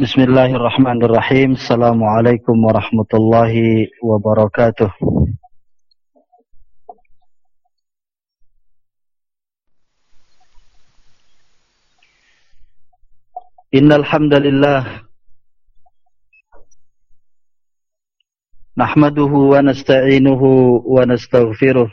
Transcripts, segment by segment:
Bismillahirrahmanirrahim. Assalamualaikum warahmatullahi wabarakatuh. Innal hamdalillah nahmaduhu wa nasta'inuhu wa nastaghfiruh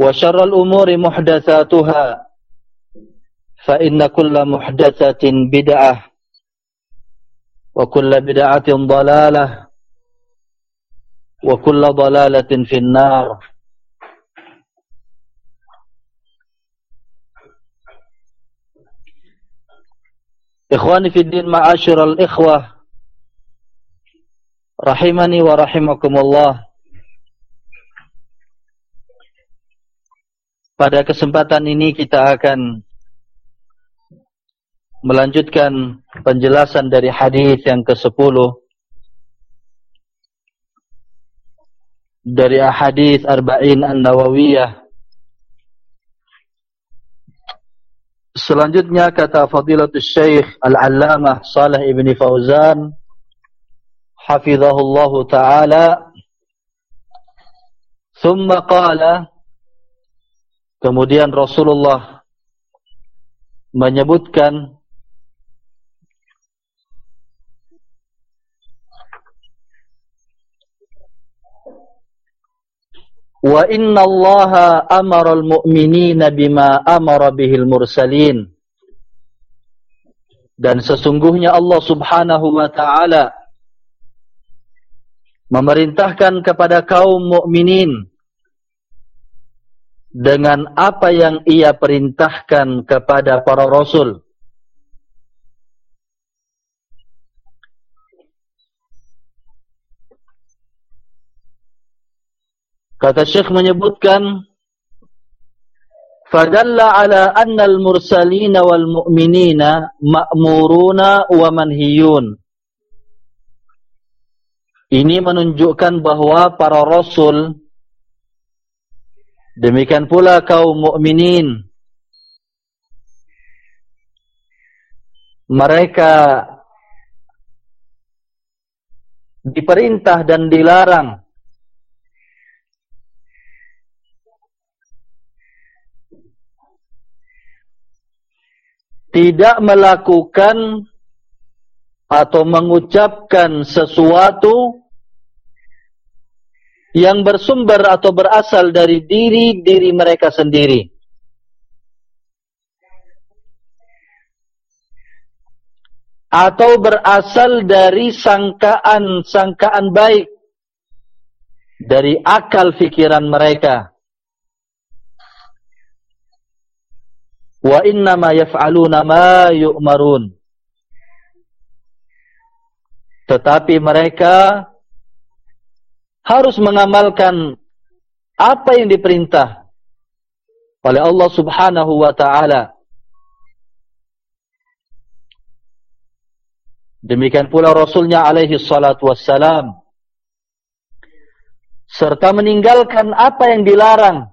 وشر الأمور محدثاتها فإن كل محدثة بدعة وكل بدعة ضلالة وكل ضلالة في النار. إخواني في الدين معاشر الإخوة رحمني ورحمكم الله. Pada kesempatan ini kita akan melanjutkan penjelasan dari hadis yang ke-10 dari hadis Arba'in An-Nawawiyah. Selanjutnya kata Fadilatul Syekh Al-Allamah Salih Ibn Fauzan hafizahullahu taala ثم قال Kemudian Rasulullah menyebutkan Wa inna allaha amara al-mu'minina bima amara bihil mursalin. Dan sesungguhnya Allah subhanahu wa ta'ala Memerintahkan kepada kaum mukminin dengan apa yang ia perintahkan kepada para rasul. Kata Syekh menyebutkan Fadalla ala anna al-mursalina wal mu'minina ma'muruna wa manhiyun. Ini menunjukkan bahawa para rasul Demikian pula kaum mukminin. Mereka diperintah dan dilarang tidak melakukan atau mengucapkan sesuatu yang bersumber atau berasal dari diri-diri mereka sendiri. atau berasal dari sangkaan-sangkaan baik. Dari akal fikiran mereka. Wa inna ma yaf'aluna ma yu'marun. Tetapi mereka harus mengamalkan apa yang diperintah oleh Allah Subhanahu wa taala Demikian pula Rasulnya alaihi salatu wassalam. Serta meninggalkan apa yang dilarang.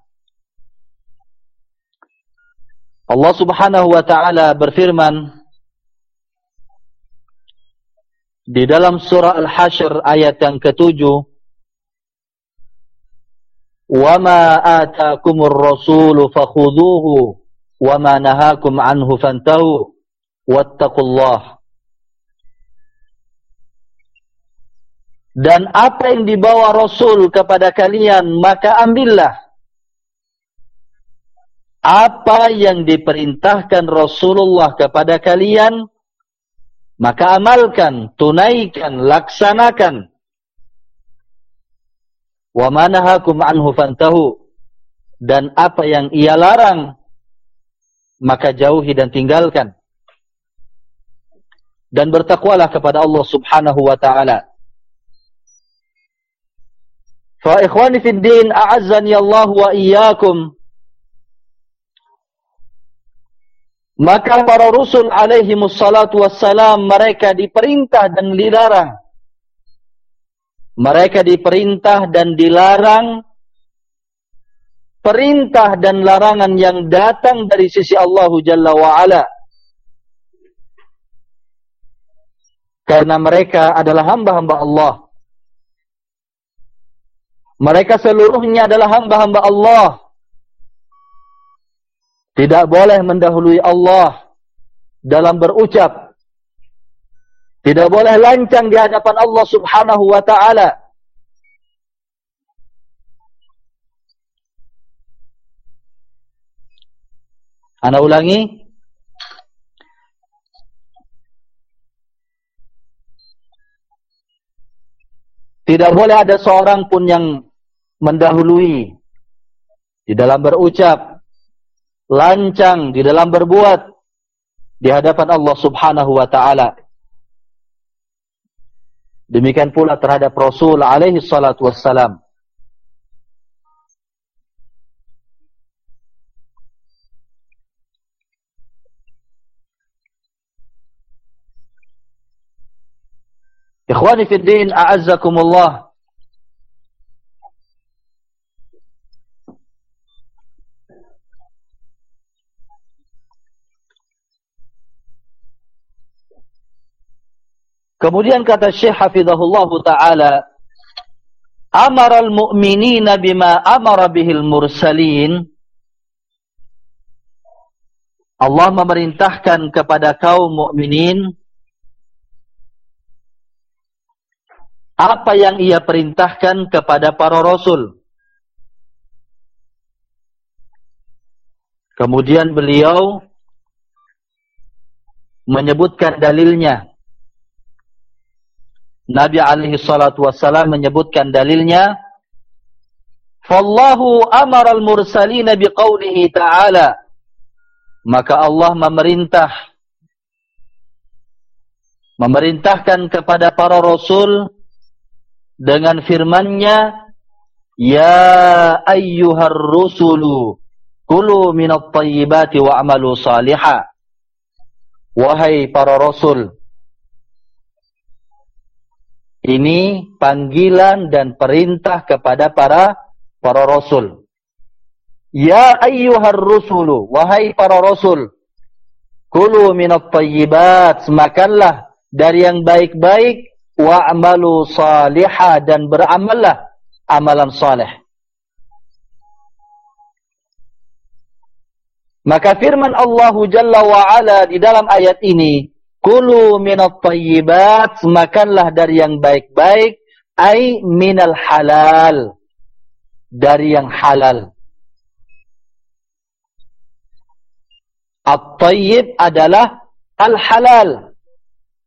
Allah subhanahu wa ta'ala berfirman. Di dalam surah Al-Hashr ayat yang ketujuh. وَمَا آتَاكُمُ الرَّسُولُ فَخُذُوهُ وَمَا نَهَاكُمْ عَنْهُ فَانْتَهُوا وَاتَّقُوا اللَّهِ dan apa yang dibawa Rasul kepada kalian maka ambillah apa yang diperintahkan Rasulullah kepada kalian maka amalkan tunaikan laksanakan wa manahakum anhu fantahu dan apa yang ia larang maka jauhi dan tinggalkan dan bertakwalah kepada Allah Subhanahu wa taala Fa ikhwani fid din a'azzani Allah wa iyyakum. Maka para rasul alaihi wassalam mereka diperintah dan dilarang. Mereka diperintah dan dilarang perintah dan larangan yang datang dari sisi Allah Jalla wa ala. Karena mereka adalah hamba-hamba Allah. Mereka seluruhnya adalah hamba-hamba Allah. Tidak boleh mendahului Allah dalam berucap. Tidak boleh lancang di hadapan Allah subhanahu wa ta'ala. Anda ulangi. Tidak boleh ada seorang pun yang mendahului di dalam berucap, lancang di dalam berbuat di hadapan Allah Subhanahu wa taala. Demikian pula terhadap Rasul alaihi salatu wassalam. Ikhwani fi din, a'azzakumullah. Kemudian kata Syekh Hafizahullah Ta'ala, Amara al-mu'minina bima amara bihil mursalin. Allah memerintahkan kepada kaum mukminin apa yang ia perintahkan kepada para rasul. Kemudian beliau menyebutkan dalilnya Nabi alaihi salatu wassalam menyebutkan dalilnya Fallahu amara al-mursalina biqaulihi ta'ala. Maka Allah memerintah memerintahkan kepada para rasul dengan firman-Nya ya ayyuhar rusulu kulu minat tayyibati wa'malu salihah. Wahai para rasul ini panggilan dan perintah kepada para para rasul. Ya ayyuhar rusulu, wahai para rasul, kulu minat tayyibat, semakanlah dari yang baik-baik, wa'amalu salihah, dan beramallah amalan salih. Maka firman Allah Jalla wa'ala di dalam ayat ini, Kulu minat tayyibat, makanlah dari yang baik-baik, ay minal halal, dari yang halal. At-tayyib adalah al-halal,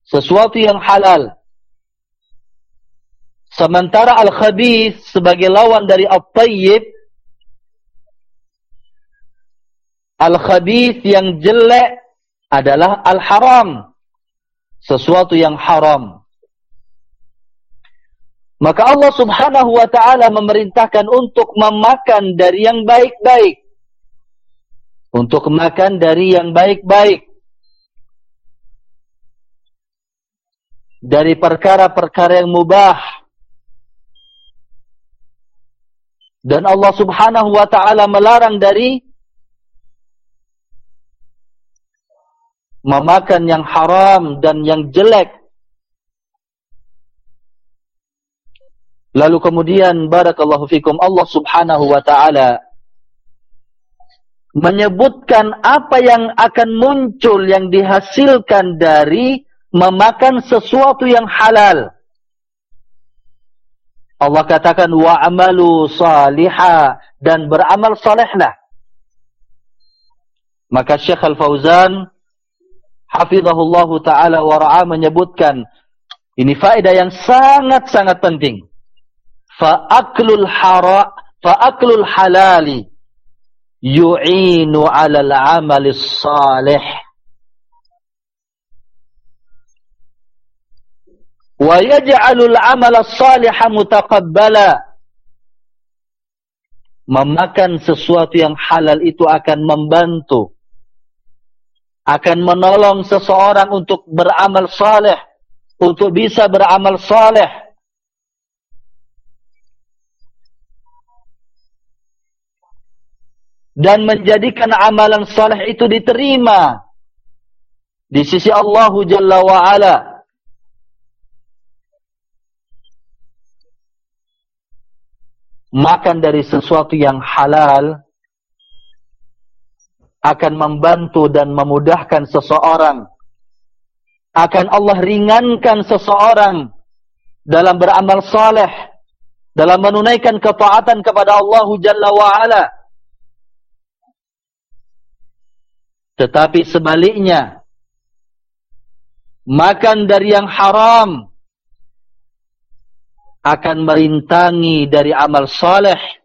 sesuatu yang halal. Sementara al-khabith sebagai lawan dari al-tayyib, al-khabith yang jelek adalah al-haram, sesuatu yang haram. Maka Allah subhanahu wa ta'ala memerintahkan untuk memakan dari yang baik-baik. Untuk makan dari yang baik-baik. Dari perkara-perkara yang mubah. Dan Allah subhanahu wa ta'ala melarang dari memakan yang haram dan yang jelek Lalu kemudian barakallahu fikum Allah Subhanahu wa taala menyebutkan apa yang akan muncul yang dihasilkan dari memakan sesuatu yang halal. Allah katakan wa amalu salihah dan beramal salehlah. Maka Syekh Al-Fauzan hafizahullahu taala wa ra'a menyebutkan ini faedah yang sangat-sangat penting. Fa'aklul hara fa'aklul halali yu'inu 'ala al-'amali salih. Wa yaj'alu al-'amala saliha mutaqabbala. Memakan sesuatu yang halal itu akan membantu akan menolong seseorang untuk beramal saleh untuk bisa beramal saleh dan menjadikan amalan saleh itu diterima di sisi Allah Jalla wa Ala. Makan dari sesuatu yang halal akan membantu dan memudahkan seseorang. Akan Allah ringankan seseorang dalam beramal saleh, dalam menunaikan ketaatan kepada Allah Jalla wa Ala. Tetapi sebaliknya, makan dari yang haram akan merintangi dari amal soleh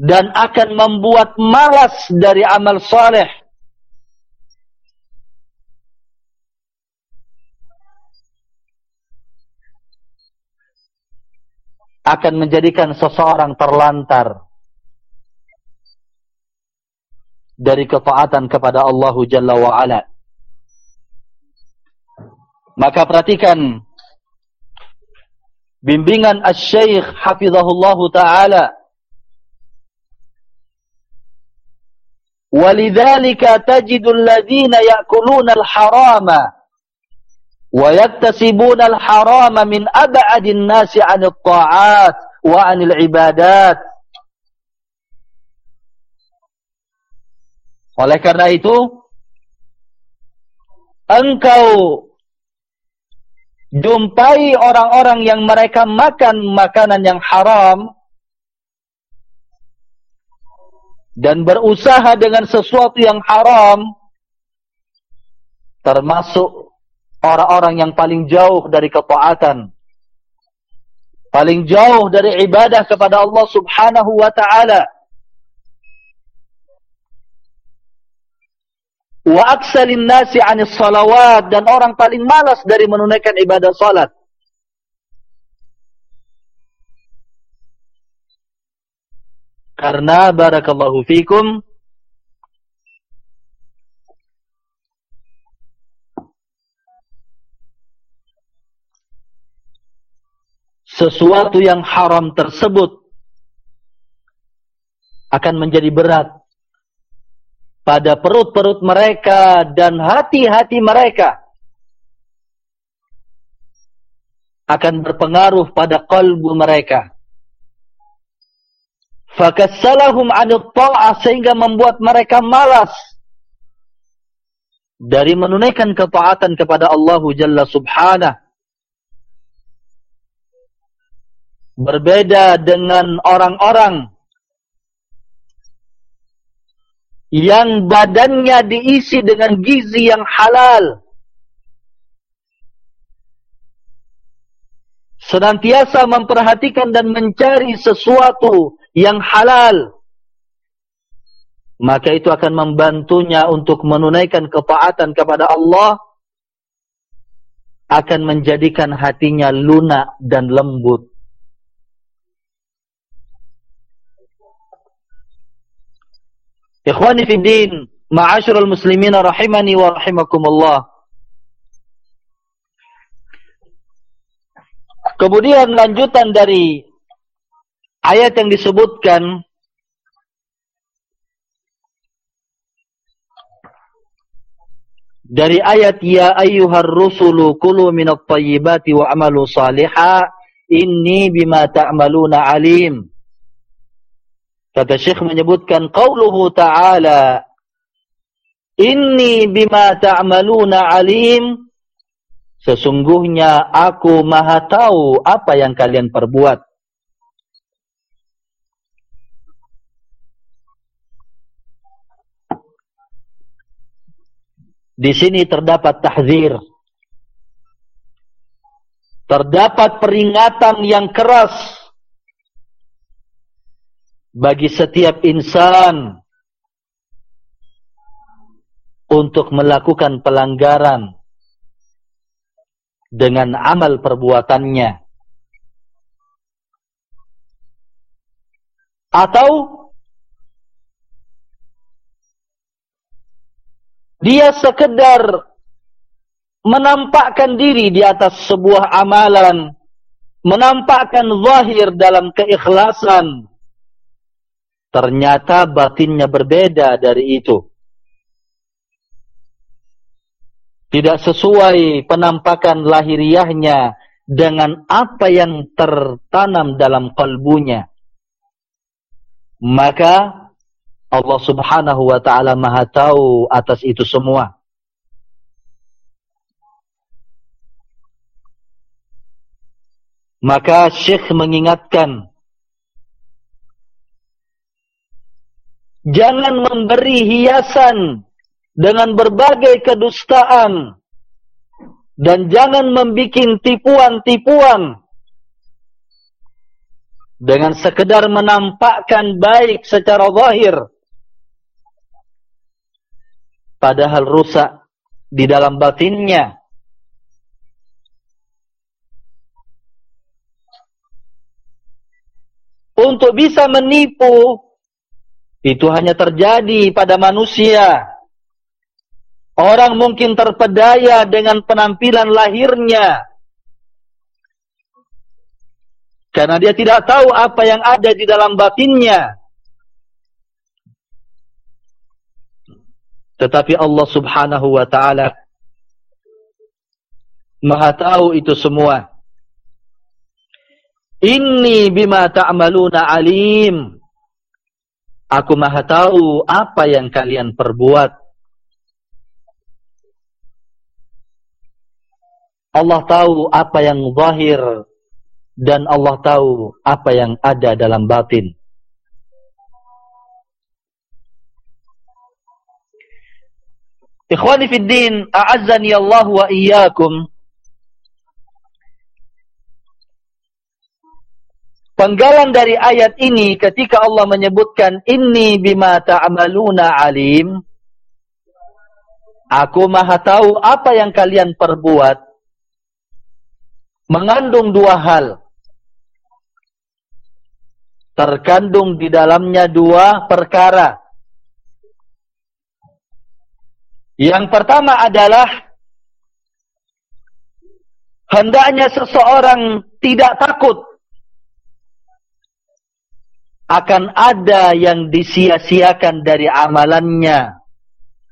dan akan membuat malas dari amal soleh. akan menjadikan seseorang terlantar dari ketaatan kepada Allah Jalla wa Ala. Maka perhatikan bimbingan Asy-Syaikh Hafizahullah taala ولذلك تجد الذين يأكلون الحرام ويكتسبون الحرام من أبعد الناس عن الطاعات وعن العبادات Oleh karena itu, engkau jumpai orang-orang yang mereka makan makanan yang haram dan berusaha dengan sesuatu yang haram termasuk orang-orang yang paling jauh dari ketaatan paling jauh dari ibadah kepada Allah Subhanahu wa taala wa aksalin nasi 'anis salawat dan orang paling malas dari menunaikan ibadah salat. Karena barakallahu fikum sesuatu yang haram tersebut akan menjadi berat pada perut-perut mereka dan hati-hati mereka akan berpengaruh pada kalbu mereka. Fakassalahum anut ta'ah sehingga membuat mereka malas dari menunaikan ketaatan kepada Allah Jalla Subhanah. Berbeda dengan orang-orang yang badannya diisi dengan gizi yang halal senantiasa memperhatikan dan mencari sesuatu yang halal, maka itu akan membantunya untuk menunaikan kepaatan kepada Allah, akan menjadikan hatinya lunak dan lembut. Ikhwani fi din, ma'asyiral muslimin rahimani wa rahimakumullah. Kemudian lanjutan dari ayat yang disebutkan dari ayat ya ayyuhar rusulu kulu minat tayyibati wa amalu salihah inni bima ta'maluna alim. Kata syekh menyebutkan qauluhu ta'ala inni bima ta'maluna alim. Sesungguhnya aku maha tahu apa yang kalian perbuat Di sini terdapat tahzir. Terdapat peringatan yang keras bagi setiap insan untuk melakukan pelanggaran dengan amal perbuatannya. Atau Dia sekedar menampakkan diri di atas sebuah amalan, menampakkan zahir dalam keikhlasan. Ternyata batinnya berbeda dari itu. Tidak sesuai penampakan lahiriahnya dengan apa yang tertanam dalam kalbunya. Maka Allah subhanahu wa ta'ala maha tahu atas itu semua. Maka Syekh mengingatkan. Jangan memberi hiasan dengan berbagai kedustaan. Dan jangan membuat tipuan-tipuan. Dengan sekedar menampakkan baik secara zahir padahal rusak di dalam batinnya. Untuk bisa menipu, itu hanya terjadi pada manusia. Orang mungkin terpedaya dengan penampilan lahirnya. Karena dia tidak tahu apa yang ada di dalam batinnya. Tetapi Allah subhanahu wa ta'ala Maha tahu itu semua. Inni bima ta'amaluna alim. Aku maha tahu apa yang kalian perbuat. Allah tahu apa yang zahir dan Allah tahu apa yang ada dalam batin. Ikhwani fi din, a'azzani Allah wa iyyakum. Penggalan dari ayat ini ketika Allah menyebutkan inni bima ta'maluna alim. Aku Maha tahu apa yang kalian perbuat. Mengandung dua hal. Terkandung di dalamnya dua perkara. Yang pertama adalah hendaknya seseorang tidak takut akan ada yang disia-siakan dari amalannya.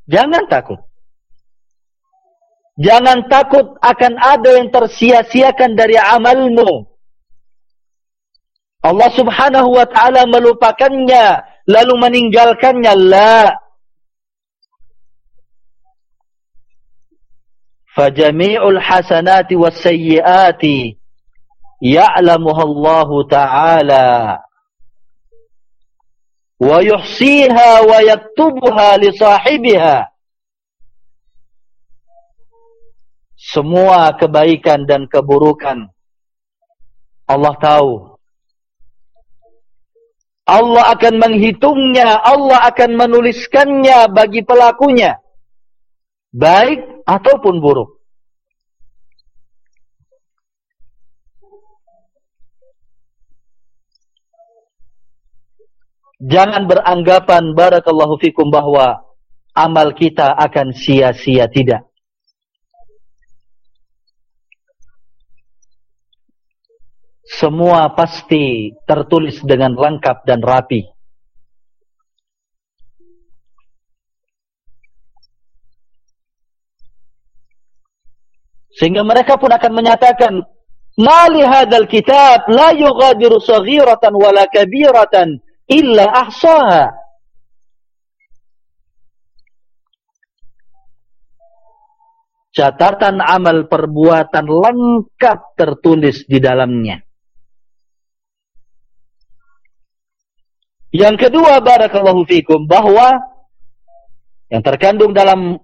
Jangan takut. Jangan takut akan ada yang tersia-siakan dari amalmu. Allah subhanahu wa ta'ala melupakannya lalu meninggalkannya. La. Fajami'ul hasanati wassayyi'ati ya'lamuha Allah Ta'ala wa yuhsiha wa yaktubuha li sahibiha Semua kebaikan dan keburukan. Allah tahu. Allah akan menghitungnya, Allah akan menuliskannya bagi pelakunya. Baik ataupun buruk. Jangan beranggapan barakallahu fikum bahwa amal kita akan sia-sia tidak. semua pasti tertulis dengan lengkap dan rapi. Sehingga mereka pun akan menyatakan, Mali hadal kitab la yughadiru saghiratan wala kabiratan illa ahsaha. Catatan amal perbuatan lengkap tertulis di dalamnya. Yang kedua barakallahu fikum bahwa yang terkandung dalam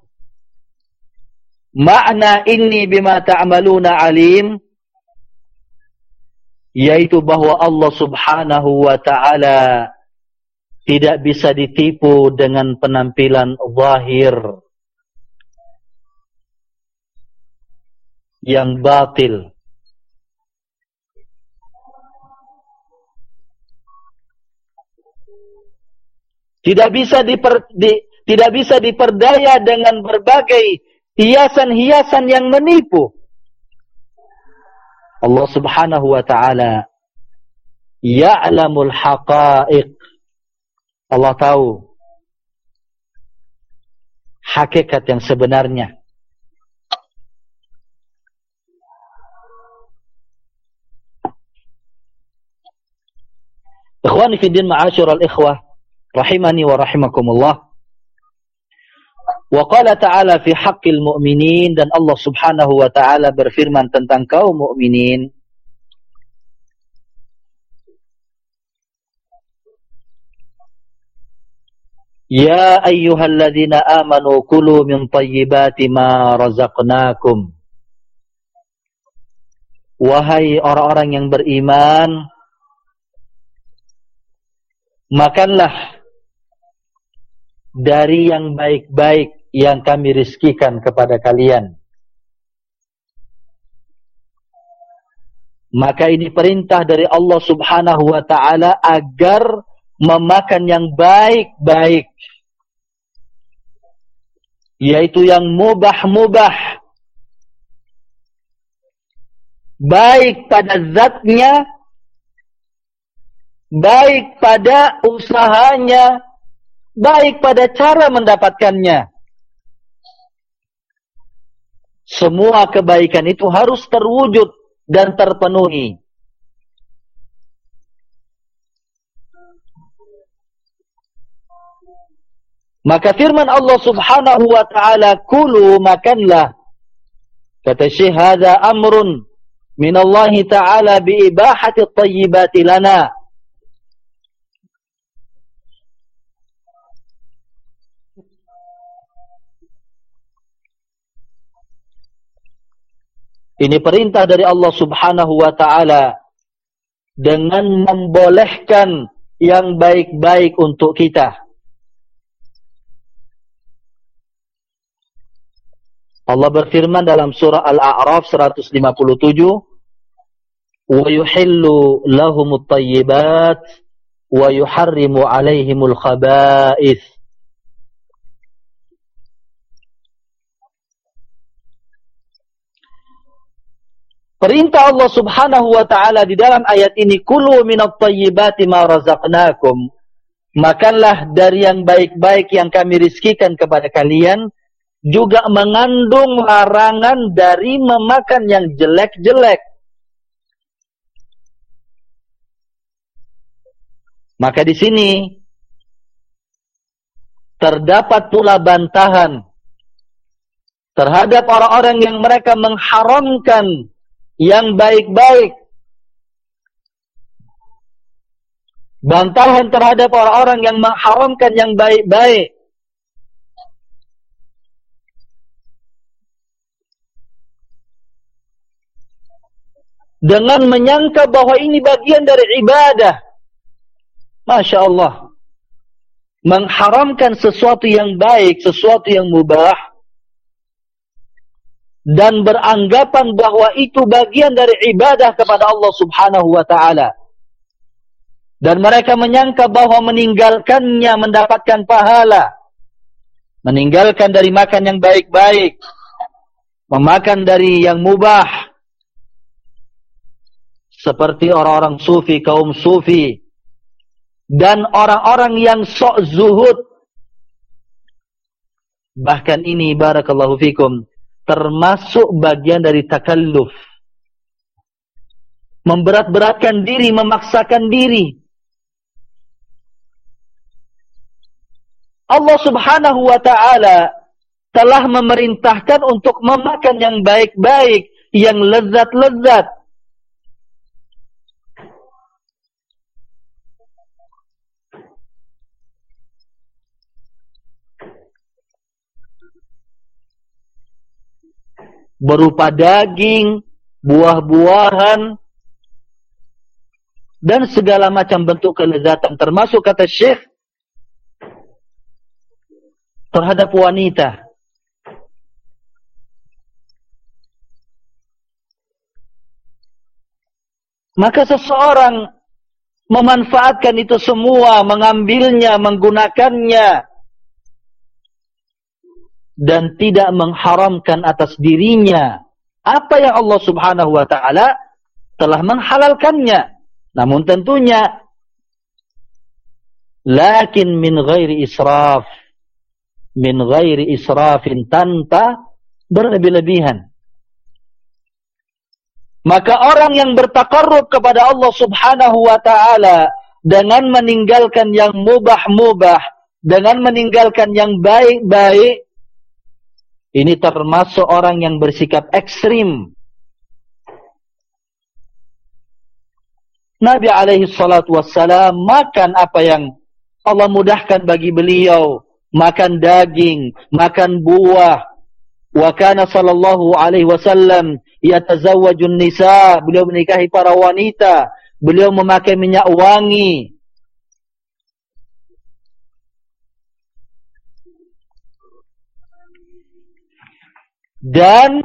makna ini bima ta'maluna alim yaitu bahwa Allah Subhanahu wa taala tidak bisa ditipu dengan penampilan zahir yang batil. Tidak bisa diper, di, tidak bisa diperdaya dengan berbagai hiasan-hiasan yang menipu. Allah Subhanahu wa taala ya'lamul haqa'iq. Allah tahu hakikat yang sebenarnya. Ikhwani fi din ma'asyiral ikhwah rahimani wa rahimakumullah. Wa qala ta'ala fi haqqil mu'minin dan Allah Subhanahu wa ta'ala berfirman tentang kaum mukminin Ya ayyuhalladzina amanu kulu min tayyibati ma razaqnakum. Wahai orang-orang yang beriman makanlah dari yang baik-baik yang kami rizkikan kepada kalian. Maka ini perintah dari Allah subhanahu wa ta'ala agar memakan yang baik-baik. Yaitu yang mubah-mubah. Baik pada zatnya. Baik pada usahanya baik pada cara mendapatkannya. Semua kebaikan itu harus terwujud dan terpenuhi. Maka firman Allah subhanahu wa ta'ala, Kulu makanlah. Kata syih, Hada amrun min Allah ta'ala biibahati tayyibati lana. Ini perintah dari Allah subhanahu wa ta'ala. Dengan membolehkan yang baik-baik untuk kita. Allah berfirman dalam surah Al-A'raf 157. وَيُحِلُّ لَهُمُ wa yuharrimu 'alaihimul الْخَبَائِثِ Perintah Allah Subhanahu wa taala di dalam ayat ini kulu minat thayyibati ma razaqnakum. Makanlah dari yang baik-baik yang kami rizkikan kepada kalian juga mengandung larangan dari memakan yang jelek-jelek. Maka di sini terdapat pula bantahan terhadap orang-orang yang mereka mengharamkan yang baik-baik. Bantahan terhadap orang-orang yang mengharamkan yang baik-baik. dengan menyangka bahwa ini bagian dari ibadah. Masya Allah. Mengharamkan sesuatu yang baik, sesuatu yang mubah. Dan beranggapan bahwa itu bagian dari ibadah kepada Allah subhanahu wa ta'ala. Dan mereka menyangka bahwa meninggalkannya mendapatkan pahala. Meninggalkan dari makan yang baik-baik. Memakan dari yang mubah. Seperti orang-orang sufi, kaum sufi dan orang-orang yang sok zuhud. Bahkan ini barakallahu fikum termasuk bagian dari takalluf. Memberat-beratkan diri, memaksakan diri. Allah Subhanahu wa taala telah memerintahkan untuk memakan yang baik-baik, yang lezat-lezat. Berupa daging, buah-buahan, dan segala macam bentuk kelezatan. Termasuk kata Syekh terhadap wanita. Maka seseorang memanfaatkan itu semua, mengambilnya, menggunakannya, dan tidak mengharamkan atas dirinya apa yang Allah Subhanahu wa taala telah menghalalkannya. Namun tentunya lakin min ghairi israf min ghairi israfin tanpa berlebih-lebihan. Maka orang yang bertakarrub kepada Allah Subhanahu wa taala dengan meninggalkan yang mubah-mubah dengan meninggalkan yang baik-baik ini termasuk orang yang bersikap ekstrim. Nabi alaihi salatu wassalam makan apa yang Allah mudahkan bagi beliau. Makan daging, makan buah. Wa kana sallallahu alaihi wasallam yatazawwajun nisa. Beliau menikahi para wanita. Beliau memakai minyak wangi. Dan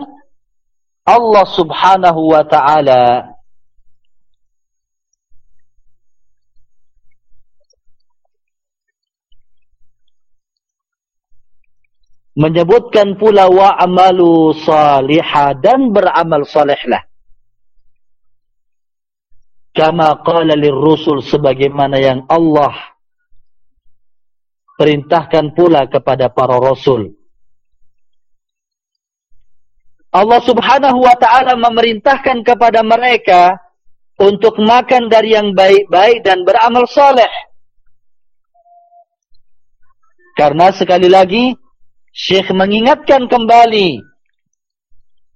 Allah subhanahu wa ta'ala menyebutkan pula wa amalu salihah dan beramal salihlah kama qala lirrusul sebagaimana yang Allah perintahkan pula kepada para rasul Allah subhanahu wa ta'ala memerintahkan kepada mereka untuk makan dari yang baik-baik dan beramal soleh. Karena sekali lagi, Syekh mengingatkan kembali,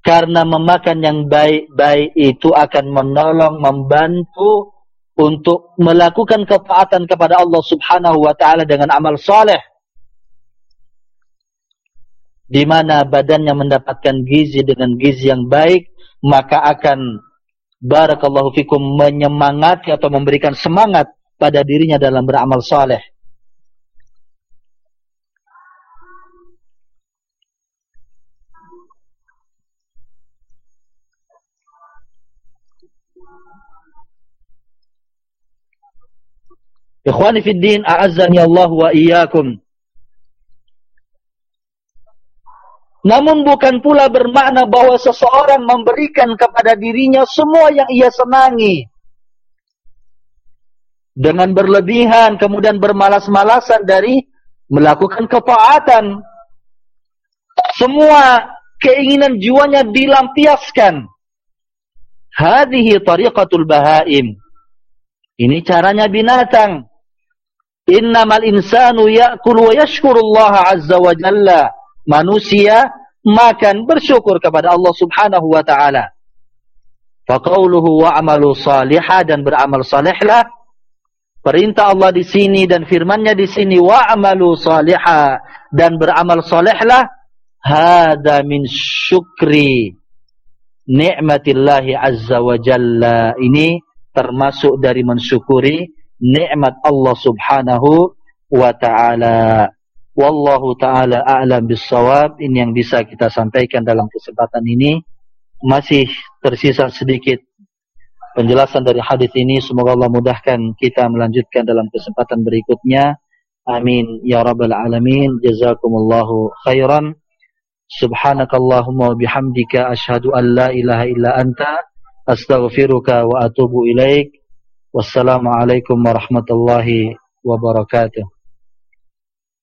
karena memakan yang baik-baik itu akan menolong, membantu untuk melakukan ketaatan kepada Allah subhanahu wa ta'ala dengan amal soleh di mana badannya mendapatkan gizi dengan gizi yang baik, maka akan barakallahu fikum menyemangati atau memberikan semangat pada dirinya dalam beramal saleh. Ikhwani fi din, a'azzani Allah wa iyyakum. Namun bukan pula bermakna bahwa seseorang memberikan kepada dirinya semua yang ia senangi. Dengan berlebihan, kemudian bermalas-malasan dari melakukan kepaatan. Semua keinginan jiwanya dilampiaskan. Hadihi tariqatul bahaim. Ini caranya binatang. Innamal insanu ya'kul wa yashkurullaha azza wa jalla manusia makan bersyukur kepada Allah Subhanahu wa taala. Faqauluhu wa amalu salihah dan beramal salehlah. Perintah Allah di sini dan firman-Nya di sini wa amalu salihah dan beramal salehlah hada min syukri ni'matillahi azza wa jalla ini termasuk dari mensyukuri nikmat Allah subhanahu wa ta'ala wallahu ta'ala a'lam bisawab ini yang bisa kita sampaikan dalam kesempatan ini. Masih tersisa sedikit penjelasan dari hadis ini. Semoga Allah mudahkan kita melanjutkan dalam kesempatan berikutnya. Amin. Ya rabbal alamin. Jazakumullahu khairan. Subhanakallahumma bihamdika ashhadu an la ilaha illa anta. Astaghfiruka wa atubu ilaik. Wassalamu alaikum warahmatullahi wabarakatuh